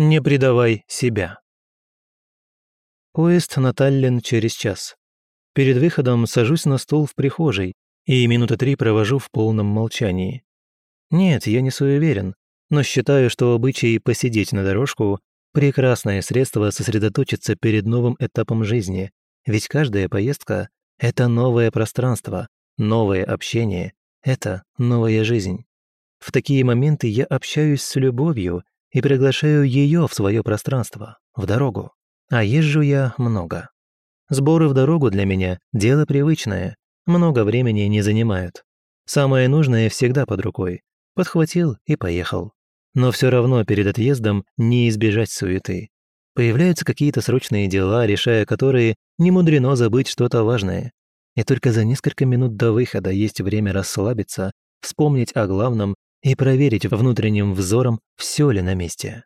Не предавай себя. Поезд на Таллин через час. Перед выходом сажусь на стул в прихожей и минуты три провожу в полном молчании. Нет, я не суеверен, но считаю, что обычай посидеть на дорожку – прекрасное средство сосредоточиться перед новым этапом жизни, ведь каждая поездка – это новое пространство, новое общение, это новая жизнь. В такие моменты я общаюсь с любовью и приглашаю ее в свое пространство, в дорогу. А езжу я много. Сборы в дорогу для меня – дело привычное, много времени не занимают. Самое нужное всегда под рукой. Подхватил и поехал. Но все равно перед отъездом не избежать суеты. Появляются какие-то срочные дела, решая которые, не мудрено забыть что-то важное. И только за несколько минут до выхода есть время расслабиться, вспомнить о главном и проверить внутренним взором, все ли на месте.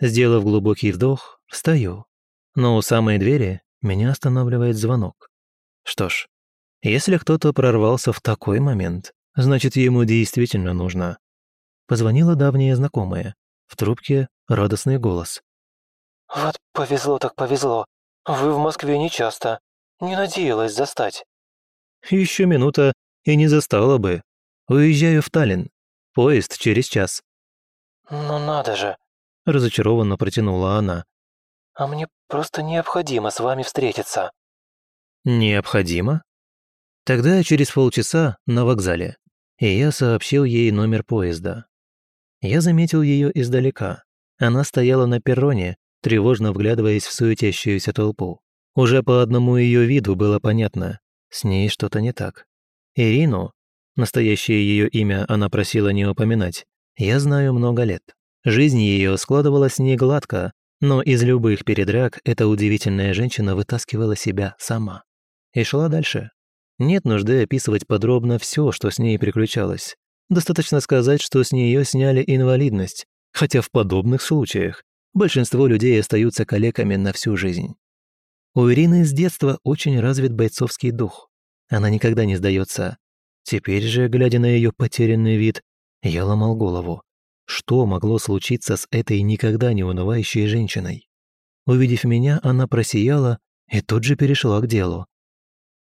Сделав глубокий вдох, встаю. Но у самой двери меня останавливает звонок. Что ж, если кто-то прорвался в такой момент, значит, ему действительно нужно. Позвонила давняя знакомая. В трубке радостный голос. «Вот повезло так повезло. Вы в Москве не часто. Не надеялась застать». Еще минута и не застала бы. Уезжаю в Таллин. Поезд через час». «Ну надо же», – разочарованно протянула она. «А мне просто необходимо с вами встретиться». «Необходимо?» Тогда через полчаса на вокзале, и я сообщил ей номер поезда. Я заметил ее издалека. Она стояла на перроне, тревожно вглядываясь в суетящуюся толпу. Уже по одному ее виду было понятно, с ней что-то не так. Ирину, Настоящее ее имя она просила не упоминать. Я знаю много лет. Жизнь ее складывалась не гладко, но из любых передряг эта удивительная женщина вытаскивала себя сама. И шла дальше. Нет нужды описывать подробно все, что с ней приключалось. Достаточно сказать, что с нее сняли инвалидность, хотя в подобных случаях большинство людей остаются калеками на всю жизнь. У Ирины с детства очень развит бойцовский дух. Она никогда не сдается, Теперь же, глядя на ее потерянный вид, я ломал голову. Что могло случиться с этой никогда не унывающей женщиной? Увидев меня, она просияла и тут же перешла к делу.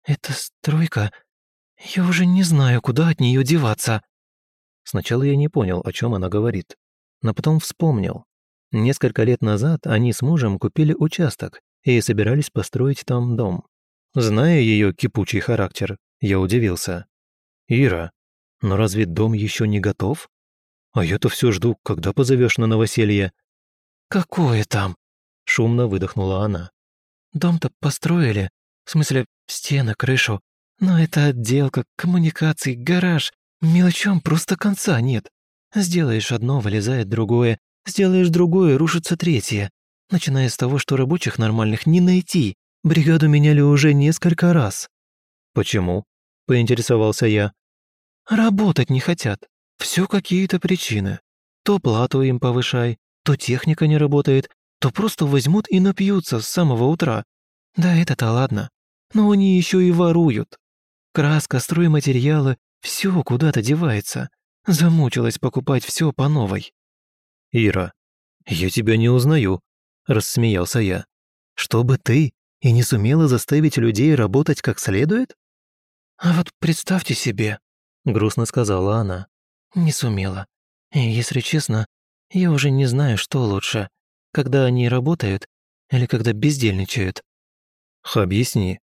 «Это стройка. Я уже не знаю, куда от нее деваться». Сначала я не понял, о чем она говорит, но потом вспомнил. Несколько лет назад они с мужем купили участок и собирались построить там дом. Зная ее кипучий характер, я удивился. «Ира, но разве дом еще не готов? А я-то все жду, когда позовешь на новоселье». «Какое там?» — шумно выдохнула она. «Дом-то построили, в смысле стены, крышу, но это отделка, коммуникации, гараж. Мелочам просто конца нет. Сделаешь одно, вылезает другое, сделаешь другое, рушится третье. Начиная с того, что рабочих нормальных не найти. Бригаду меняли уже несколько раз». «Почему?» – поинтересовался я. «Работать не хотят. Все какие-то причины. То плату им повышай, то техника не работает, то просто возьмут и напьются с самого утра. Да это-то ладно. Но они еще и воруют. Краска, стройматериалы, все куда-то девается. Замучилась покупать все по новой». «Ира, я тебя не узнаю», – рассмеялся я. «Чтобы ты и не сумела заставить людей работать как следует?» «А вот представьте себе», — грустно сказала она, — «не сумела. И, если честно, я уже не знаю, что лучше, когда они работают или когда бездельничают». «Объясни».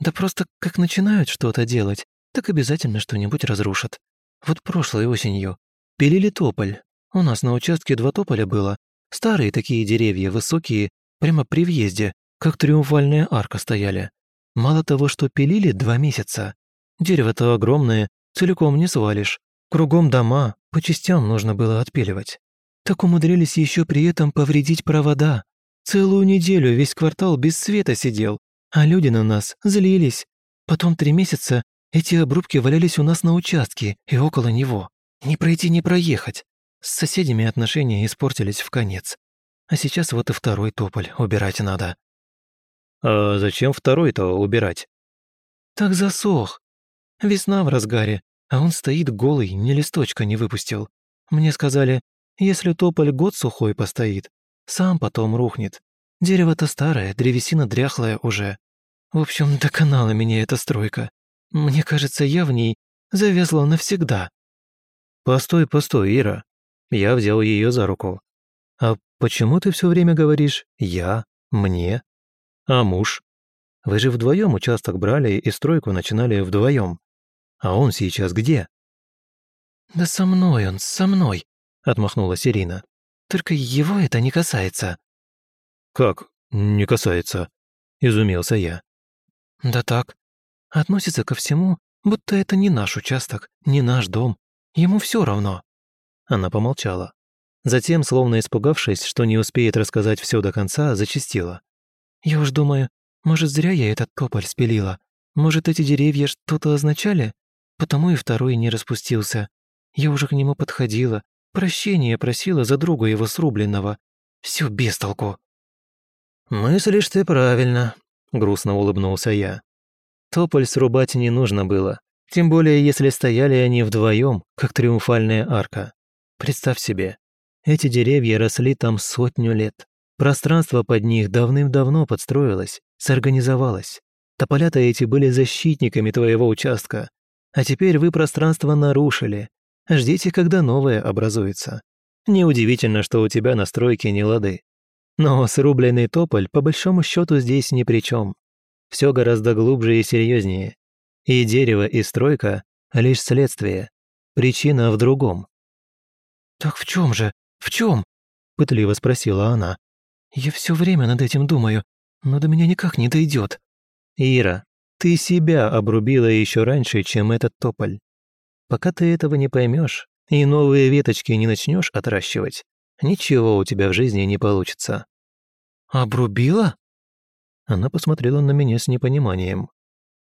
«Да просто как начинают что-то делать, так обязательно что-нибудь разрушат. Вот прошлой осенью пилили тополь. У нас на участке два тополя было. Старые такие деревья, высокие, прямо при въезде, как триумфальная арка стояли. Мало того, что пилили два месяца. Дерево-то огромное, целиком не свалишь. Кругом дома, по частям нужно было отпиливать. Так умудрились еще при этом повредить провода. Целую неделю весь квартал без света сидел, а люди на нас злились. Потом три месяца эти обрубки валялись у нас на участке и около него. Не пройти, не проехать. С соседями отношения испортились в конец. А сейчас вот и второй тополь убирать надо. «А зачем второй-то убирать?» «Так засох. Весна в разгаре, а он стоит голый, ни листочка не выпустил. Мне сказали, если тополь год сухой постоит, сам потом рухнет. Дерево-то старое, древесина дряхлая уже. В общем, доконала меня эта стройка. Мне кажется, я в ней завязла навсегда». «Постой, постой, Ира». Я взял ее за руку. «А почему ты все время говоришь «я», «мне»? А муж? Вы же вдвоем участок брали и стройку начинали вдвоем. А он сейчас где?» «Да со мной он, со мной», — отмахнулась Ирина. «Только его это не касается». «Как не касается?» — изумился я. «Да так. Относится ко всему, будто это не наш участок, не наш дом. Ему все равно». Она помолчала. Затем, словно испугавшись, что не успеет рассказать все до конца, зачастила. «Я уж думаю, может, зря я этот тополь спилила. Может, эти деревья что-то означали? Потому и второй не распустился. Я уже к нему подходила, прощения просила за друга его срубленного. Все без толку». «Мыслишь ты правильно», — грустно улыбнулся я. Тополь срубать не нужно было, тем более если стояли они вдвоем, как триумфальная арка. Представь себе, эти деревья росли там сотню лет. Пространство под них давным-давно подстроилось, сорганизовалось. Тополята эти были защитниками твоего участка. А теперь вы пространство нарушили. Ждите, когда новое образуется. Неудивительно, что у тебя на стройке не лады. Но срубленный тополь по большому счету здесь ни при чем. Все гораздо глубже и серьезнее. И дерево, и стройка — лишь следствие. Причина в другом. «Так в чем же? В чем? пытливо спросила она. «Я все время над этим думаю, но до меня никак не дойдет. «Ира, ты себя обрубила еще раньше, чем этот тополь. Пока ты этого не поймешь и новые веточки не начнешь отращивать, ничего у тебя в жизни не получится». «Обрубила?» Она посмотрела на меня с непониманием.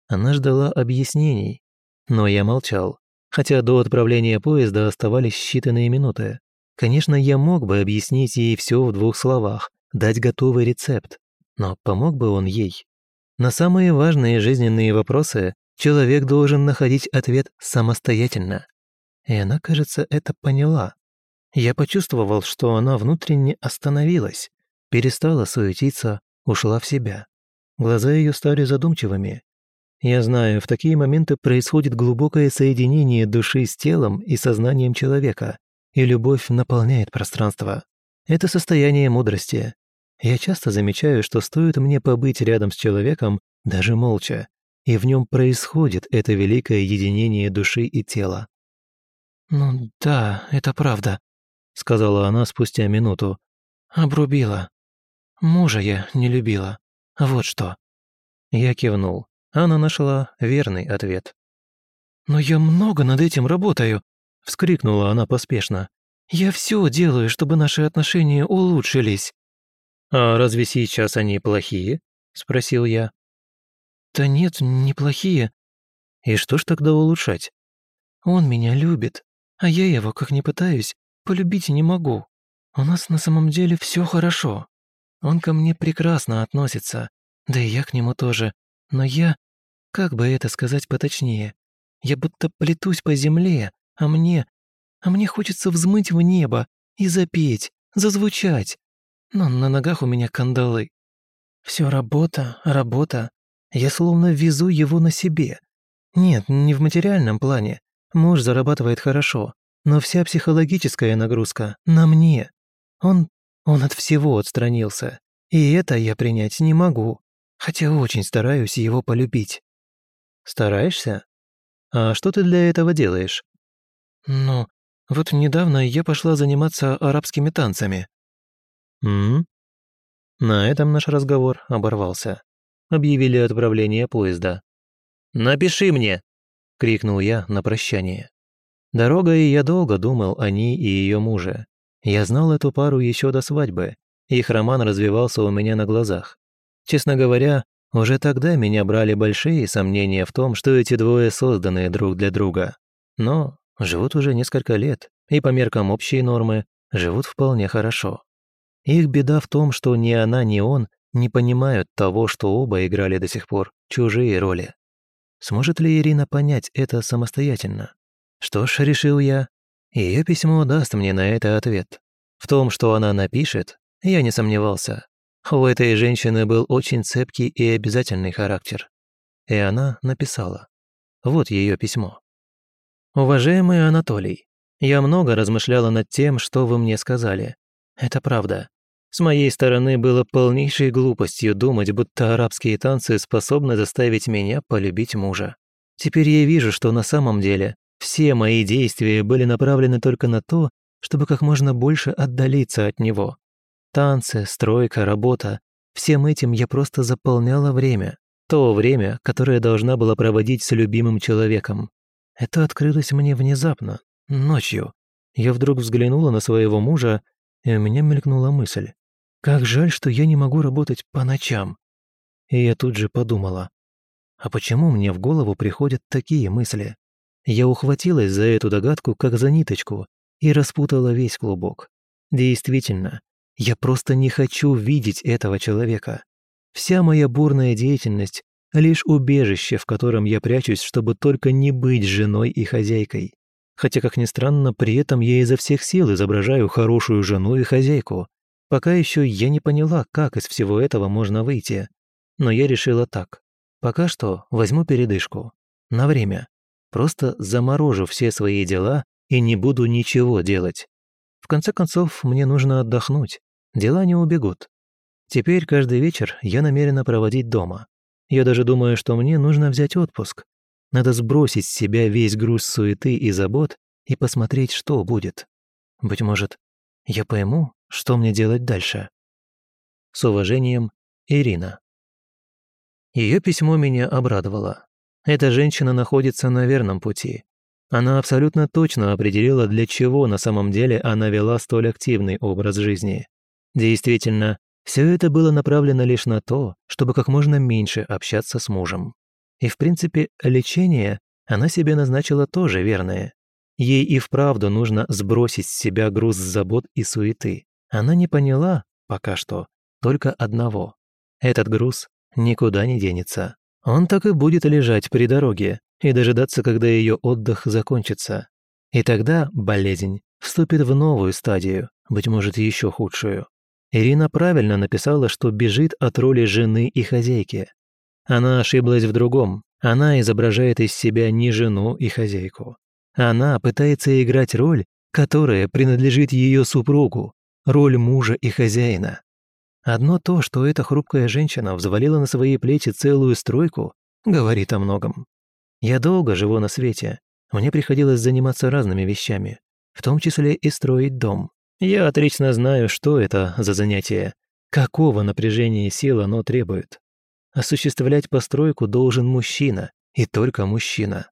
Она ждала объяснений, но я молчал, хотя до отправления поезда оставались считанные минуты. Конечно, я мог бы объяснить ей все в двух словах, дать готовый рецепт, но помог бы он ей? На самые важные жизненные вопросы человек должен находить ответ самостоятельно. И она, кажется, это поняла. Я почувствовал, что она внутренне остановилась, перестала суетиться, ушла в себя. Глаза ее стали задумчивыми. Я знаю, в такие моменты происходит глубокое соединение души с телом и сознанием человека, и любовь наполняет пространство. Это состояние мудрости. Я часто замечаю, что стоит мне побыть рядом с человеком, даже молча, и в нем происходит это великое единение души и тела. «Ну да, это правда», — сказала она спустя минуту. «Обрубила. Мужа я не любила. Вот что». Я кивнул. Она нашла верный ответ. «Но я много над этим работаю», — вскрикнула она поспешно. «Я все делаю, чтобы наши отношения улучшились». «А разве сейчас они плохие?» – спросил я. «Да нет, неплохие». «И что ж тогда улучшать?» «Он меня любит, а я его, как ни пытаюсь, полюбить не могу. У нас на самом деле все хорошо. Он ко мне прекрасно относится, да и я к нему тоже. Но я, как бы это сказать поточнее, я будто плетусь по земле, а мне, а мне хочется взмыть в небо и запеть, зазвучать, но на ногах у меня кандалы. Все работа, работа. Я словно везу его на себе. Нет, не в материальном плане. Муж зарабатывает хорошо, но вся психологическая нагрузка на мне. Он, он от всего отстранился. И это я принять не могу, хотя очень стараюсь его полюбить. Стараешься? А что ты для этого делаешь? Ну, вот недавно я пошла заниматься арабскими танцами. «М?», На этом наш разговор оборвался. Объявили отправление поезда. «Напиши мне!» — крикнул я на прощание. Дорогой я долго думал о ней и ее муже. Я знал эту пару еще до свадьбы. Их роман развивался у меня на глазах. Честно говоря, уже тогда меня брали большие сомнения в том, что эти двое созданы друг для друга. Но живут уже несколько лет, и по меркам общей нормы живут вполне хорошо. Их беда в том, что ни она, ни он не понимают того, что оба играли до сих пор чужие роли. Сможет ли Ирина понять это самостоятельно? Что ж, решил я, ее письмо даст мне на это ответ. В том, что она напишет, Я не сомневался. У этой женщины был очень цепкий и обязательный характер. И она написала. Вот ее письмо. «Уважаемый Анатолий, я много размышляла над тем, что вы мне сказали. Это правда. С моей стороны было полнейшей глупостью думать, будто арабские танцы способны заставить меня полюбить мужа. Теперь я вижу, что на самом деле все мои действия были направлены только на то, чтобы как можно больше отдалиться от него. Танцы, стройка, работа – всем этим я просто заполняла время. То время, которое должна была проводить с любимым человеком. Это открылось мне внезапно, ночью. Я вдруг взглянула на своего мужа, и у меня мелькнула мысль. Как жаль, что я не могу работать по ночам. И я тут же подумала, а почему мне в голову приходят такие мысли? Я ухватилась за эту догадку, как за ниточку, и распутала весь клубок. Действительно, я просто не хочу видеть этого человека. Вся моя бурная деятельность — лишь убежище, в котором я прячусь, чтобы только не быть женой и хозяйкой. Хотя, как ни странно, при этом я изо всех сил изображаю хорошую жену и хозяйку. Пока еще я не поняла, как из всего этого можно выйти. Но я решила так. Пока что возьму передышку. На время. Просто заморожу все свои дела и не буду ничего делать. В конце концов, мне нужно отдохнуть. Дела не убегут. Теперь каждый вечер я намерена проводить дома. Я даже думаю, что мне нужно взять отпуск. Надо сбросить с себя весь груз суеты и забот и посмотреть, что будет. Быть может, я пойму, что мне делать дальше. С уважением, Ирина. Ее письмо меня обрадовало. Эта женщина находится на верном пути. Она абсолютно точно определила, для чего на самом деле она вела столь активный образ жизни. Действительно, все это было направлено лишь на то, чтобы как можно меньше общаться с мужем. И в принципе, лечение она себе назначила тоже верное. Ей и вправду нужно сбросить с себя груз забот и суеты. Она не поняла, пока что, только одного. Этот груз никуда не денется. Он так и будет лежать при дороге и дожидаться, когда ее отдых закончится. И тогда болезнь вступит в новую стадию, быть может, еще худшую. Ирина правильно написала, что бежит от роли жены и хозяйки. Она ошиблась в другом. Она изображает из себя не жену и хозяйку. Она пытается играть роль, которая принадлежит ее супругу, роль мужа и хозяина. Одно то, что эта хрупкая женщина взвалила на свои плечи целую стройку, говорит о многом. Я долго живу на свете. Мне приходилось заниматься разными вещами, в том числе и строить дом. Я отлично знаю, что это за занятие, какого напряжения сил оно требует. Осуществлять постройку должен мужчина, и только мужчина.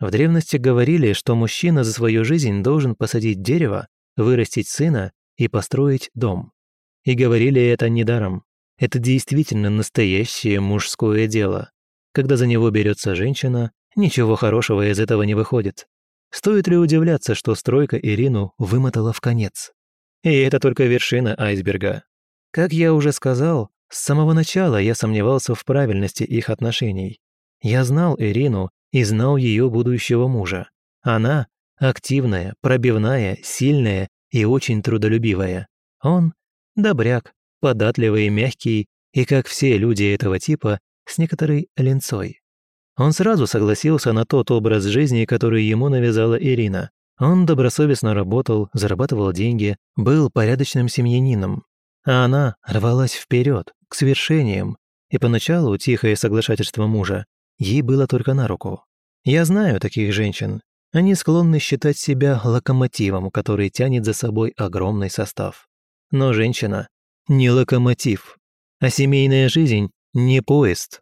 В древности говорили, что мужчина за свою жизнь должен посадить дерево, вырастить сына и построить дом. И говорили это недаром. Это действительно настоящее мужское дело. Когда за него берется женщина, ничего хорошего из этого не выходит. Стоит ли удивляться, что стройка Ирину вымотала в конец? И это только вершина айсберга. Как я уже сказал, с самого начала я сомневался в правильности их отношений. Я знал Ирину и знал ее будущего мужа. Она активная, пробивная, сильная и очень трудолюбивая. Он добряк, податливый и мягкий, и, как все люди этого типа, с некоторой ленцой. Он сразу согласился на тот образ жизни, который ему навязала Ирина. Он добросовестно работал, зарабатывал деньги, был порядочным семьянином. А она рвалась вперед, к свершениям, и поначалу тихое соглашательство мужа ей было только на руку. Я знаю таких женщин. Они склонны считать себя локомотивом, который тянет за собой огромный состав. Но женщина – не локомотив, а семейная жизнь – не поезд.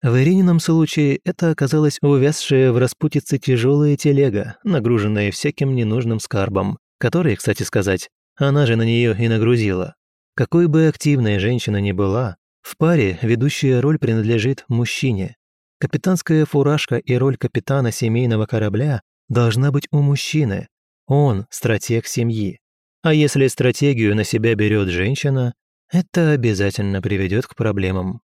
В Иринином случае это оказалась увязшая в распутице тяжелая телега, нагруженная всяким ненужным скарбом, который, кстати сказать, она же на нее и нагрузила. Какой бы активная женщина ни была, в паре ведущая роль принадлежит мужчине. Капитанская фуражка и роль капитана семейного корабля должна быть у мужчины. Он – стратег семьи. А если стратегию на себя берет женщина, это обязательно приведет к проблемам.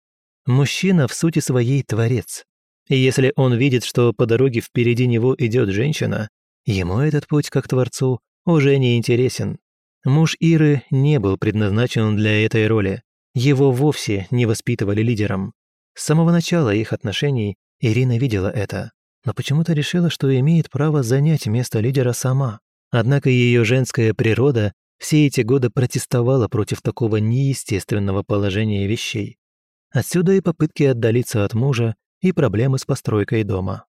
Мужчина в сути своей творец. И если он видит, что по дороге впереди него идет женщина, ему этот путь как творцу уже не интересен. Муж Иры не был предназначен для этой роли. Его вовсе не воспитывали лидером. С самого начала их отношений Ирина видела это, но почему-то решила, что имеет право занять место лидера сама. Однако ее женская природа все эти годы протестовала против такого неестественного положения вещей. Отсюда и попытки отдалиться от мужа, и проблемы с постройкой дома.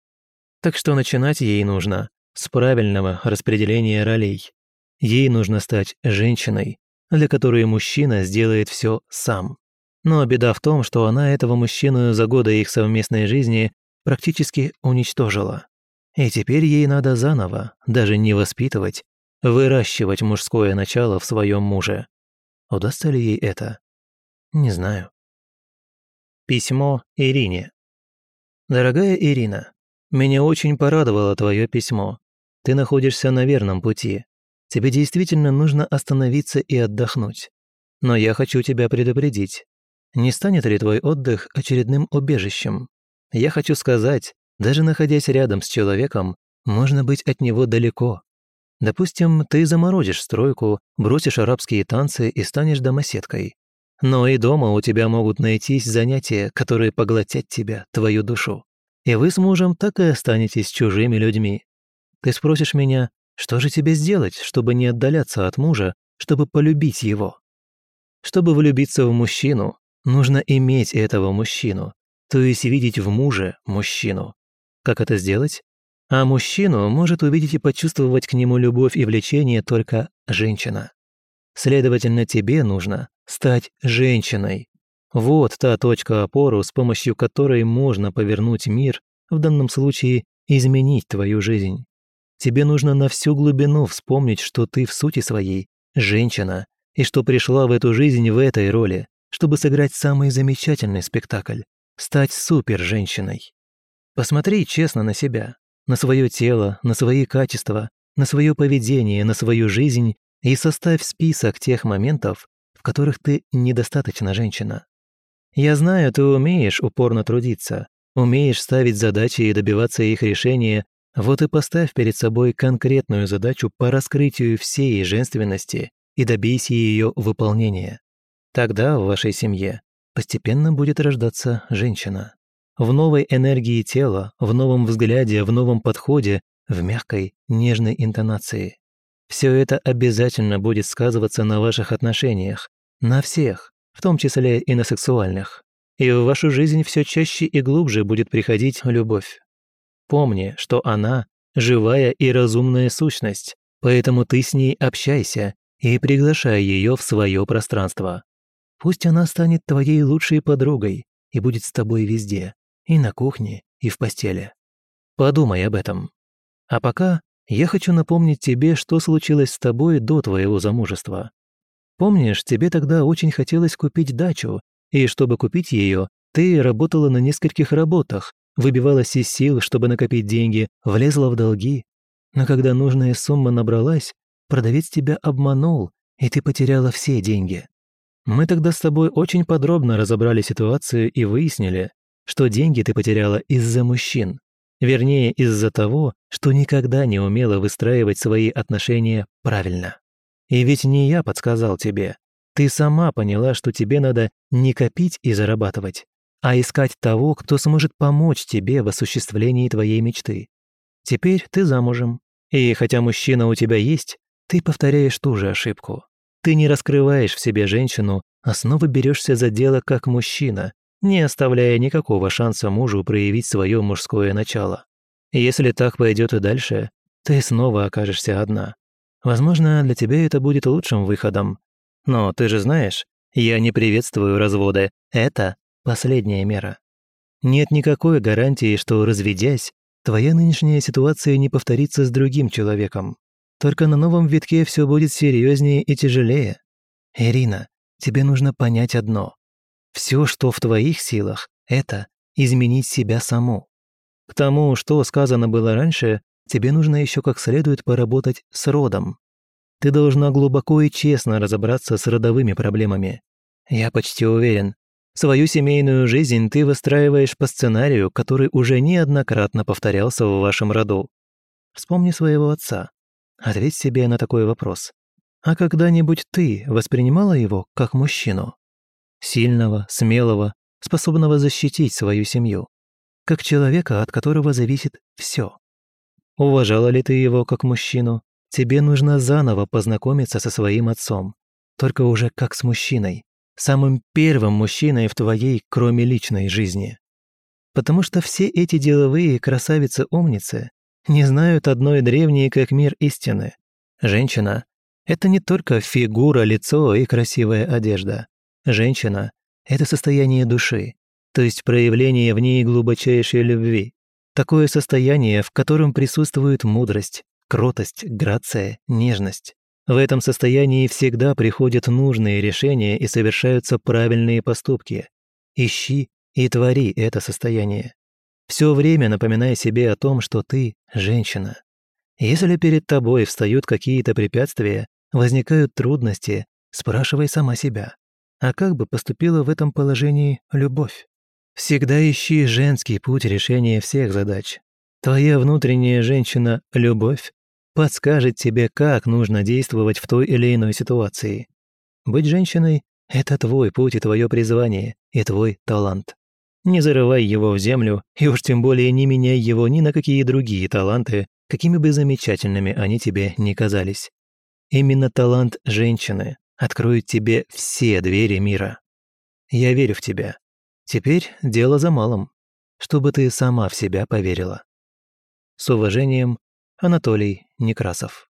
Так что начинать ей нужно с правильного распределения ролей. Ей нужно стать женщиной, для которой мужчина сделает все сам. Но беда в том, что она этого мужчину за годы их совместной жизни практически уничтожила. И теперь ей надо заново, даже не воспитывать, выращивать мужское начало в своем муже. Удастся ли ей это? Не знаю. Письмо Ирине. Дорогая Ирина, меня очень порадовало твое письмо. Ты находишься на верном пути. Тебе действительно нужно остановиться и отдохнуть. Но я хочу тебя предупредить. Не станет ли твой отдых очередным убежищем? Я хочу сказать, даже находясь рядом с человеком, можно быть от него далеко. Допустим, ты заморозишь стройку, бросишь арабские танцы и станешь домоседкой. Но и дома у тебя могут найтись занятия, которые поглотят тебя, твою душу. И вы с мужем так и останетесь чужими людьми. Ты спросишь меня, что же тебе сделать, чтобы не отдаляться от мужа, чтобы полюбить его? Чтобы влюбиться в мужчину, нужно иметь этого мужчину, то есть видеть в муже мужчину. Как это сделать? А мужчину может увидеть и почувствовать к нему любовь и влечение только женщина. Следовательно, тебе нужно стать женщиной. Вот та точка опоры, с помощью которой можно повернуть мир, в данном случае изменить твою жизнь. Тебе нужно на всю глубину вспомнить, что ты в сути своей женщина, и что пришла в эту жизнь в этой роли, чтобы сыграть самый замечательный спектакль, стать супер-женщиной. Посмотри честно на себя, на свое тело, на свои качества, на свое поведение, на свою жизнь и составь список тех моментов, в которых ты недостаточно женщина. Я знаю, ты умеешь упорно трудиться, умеешь ставить задачи и добиваться их решения вот и поставь перед собой конкретную задачу по раскрытию всей женственности и добейся ее выполнения. Тогда в вашей семье постепенно будет рождаться женщина. В новой энергии тела, в новом взгляде, в новом подходе, в мягкой, нежной интонации. Все это обязательно будет сказываться на ваших отношениях, на всех, в том числе и на сексуальных. И в вашу жизнь все чаще и глубже будет приходить любовь. Помни, что она – живая и разумная сущность, поэтому ты с ней общайся и приглашай ее в свое пространство. Пусть она станет твоей лучшей подругой и будет с тобой везде, и на кухне, и в постели. Подумай об этом. А пока я хочу напомнить тебе, что случилось с тобой до твоего замужества. Помнишь, тебе тогда очень хотелось купить дачу, и чтобы купить ее, ты работала на нескольких работах, выбивалась из сил, чтобы накопить деньги, влезла в долги. Но когда нужная сумма набралась, продавец тебя обманул, и ты потеряла все деньги. Мы тогда с тобой очень подробно разобрали ситуацию и выяснили, что деньги ты потеряла из-за мужчин. Вернее, из-за того, что никогда не умела выстраивать свои отношения правильно. И ведь не я подсказал тебе. Ты сама поняла, что тебе надо не копить и зарабатывать, а искать того, кто сможет помочь тебе в осуществлении твоей мечты. Теперь ты замужем, и хотя мужчина у тебя есть, ты повторяешь ту же ошибку. Ты не раскрываешь в себе женщину, а снова берешься за дело как мужчина, не оставляя никакого шанса мужу проявить свое мужское начало. Если так пойдет и дальше, ты снова окажешься одна. Возможно, для тебя это будет лучшим выходом. Но ты же знаешь, я не приветствую разводы. Это Последняя мера. Нет никакой гарантии, что, разведясь, твоя нынешняя ситуация не повторится с другим человеком. Только на новом витке все будет серьезнее и тяжелее. Ирина, тебе нужно понять одно. Все, что в твоих силах, это изменить себя саму. К тому, что сказано было раньше, тебе нужно еще как следует поработать с родом. Ты должна глубоко и честно разобраться с родовыми проблемами. Я почти уверен, Свою семейную жизнь ты выстраиваешь по сценарию, который уже неоднократно повторялся в вашем роду. Вспомни своего отца. Ответь себе на такой вопрос. А когда-нибудь ты воспринимала его как мужчину? Сильного, смелого, способного защитить свою семью. Как человека, от которого зависит все. Уважала ли ты его как мужчину? Тебе нужно заново познакомиться со своим отцом. Только уже как с мужчиной. Самым первым мужчиной в твоей, кроме личной жизни. Потому что все эти деловые красавицы-умницы не знают одной древней, как мир истины. Женщина – это не только фигура, лицо и красивая одежда. Женщина – это состояние души, то есть проявление в ней глубочайшей любви. Такое состояние, в котором присутствует мудрость, кротость, грация, нежность. В этом состоянии всегда приходят нужные решения и совершаются правильные поступки. Ищи и твори это состояние. Все время напоминая себе о том, что ты – женщина. Если перед тобой встают какие-то препятствия, возникают трудности, спрашивай сама себя, а как бы поступила в этом положении любовь? Всегда ищи женский путь решения всех задач. Твоя внутренняя женщина – любовь, подскажет тебе, как нужно действовать в той или иной ситуации. Быть женщиной – это твой путь и твое призвание, и твой талант. Не зарывай его в землю, и уж тем более не меняй его ни на какие другие таланты, какими бы замечательными они тебе ни казались. Именно талант женщины откроет тебе все двери мира. Я верю в тебя. Теперь дело за малым, чтобы ты сама в себя поверила. С уважением, Анатолий Некрасов